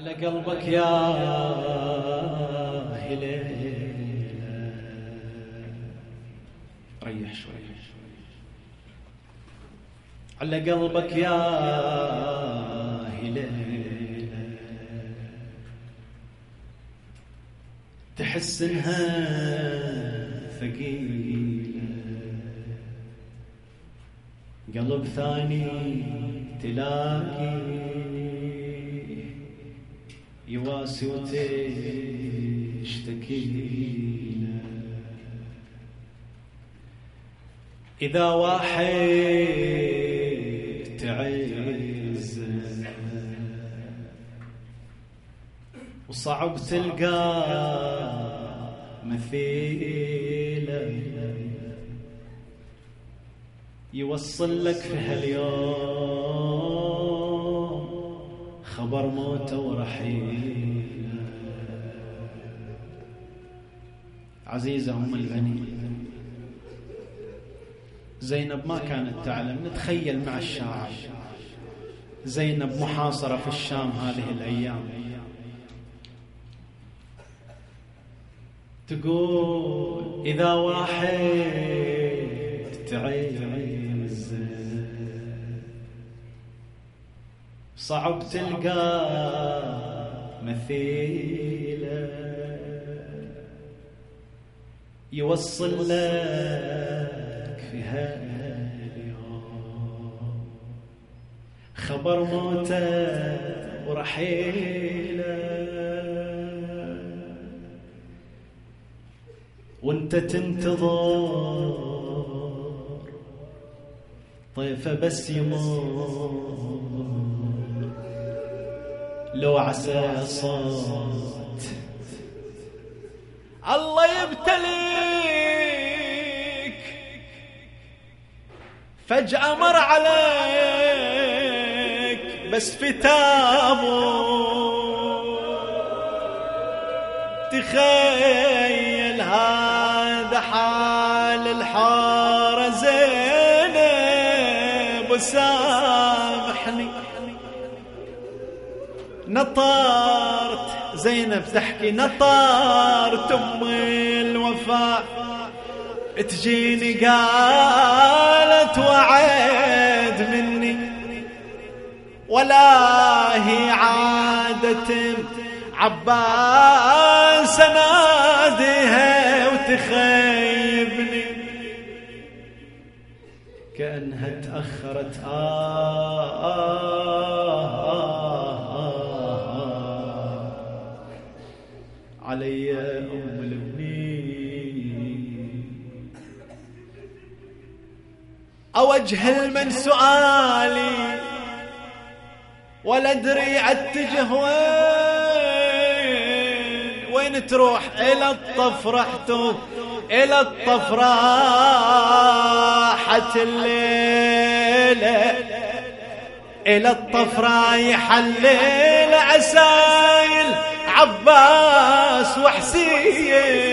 على قلبك يا هليلة ريح شوي. على قلبك يا هليلة تحس إنها ثقيلة. قلب ثاني تلاقي يواسي وتشتكي إذا واحد تعز وصعب تلقى مثيله يوصل لك في هاليوم خبر موته ورحيله عزيزة أم البني زينب ما كانت تعلم. نتخيل مع الشاعر زينب محاصرة في الشام هذه الأيام. تقول إذا واحد تعيز. صعب تلقى مثيله يوصل لك في هاليوم خبر موته ورحيله وانت تنتظر طيفه بس يمر. لو عسى صوت. الله يبتليك. فجأة مر عليك بس في تخيل هذا حال الحارة زينب وسامحني. نطرت زينب تحكي نطرت أم الوفاء تجيني قالت وعد مني. ولا هي عادة عباس ناديها وتخيبني. كأنها تأخرت آه, أم أوجه من سؤالي ولا أدري أتجه وين وين تروح؟ إلى الطف رحتوا إلى الطف راحت الليلة. إلى الطف رايح الليلة عسايل عباس. وحسين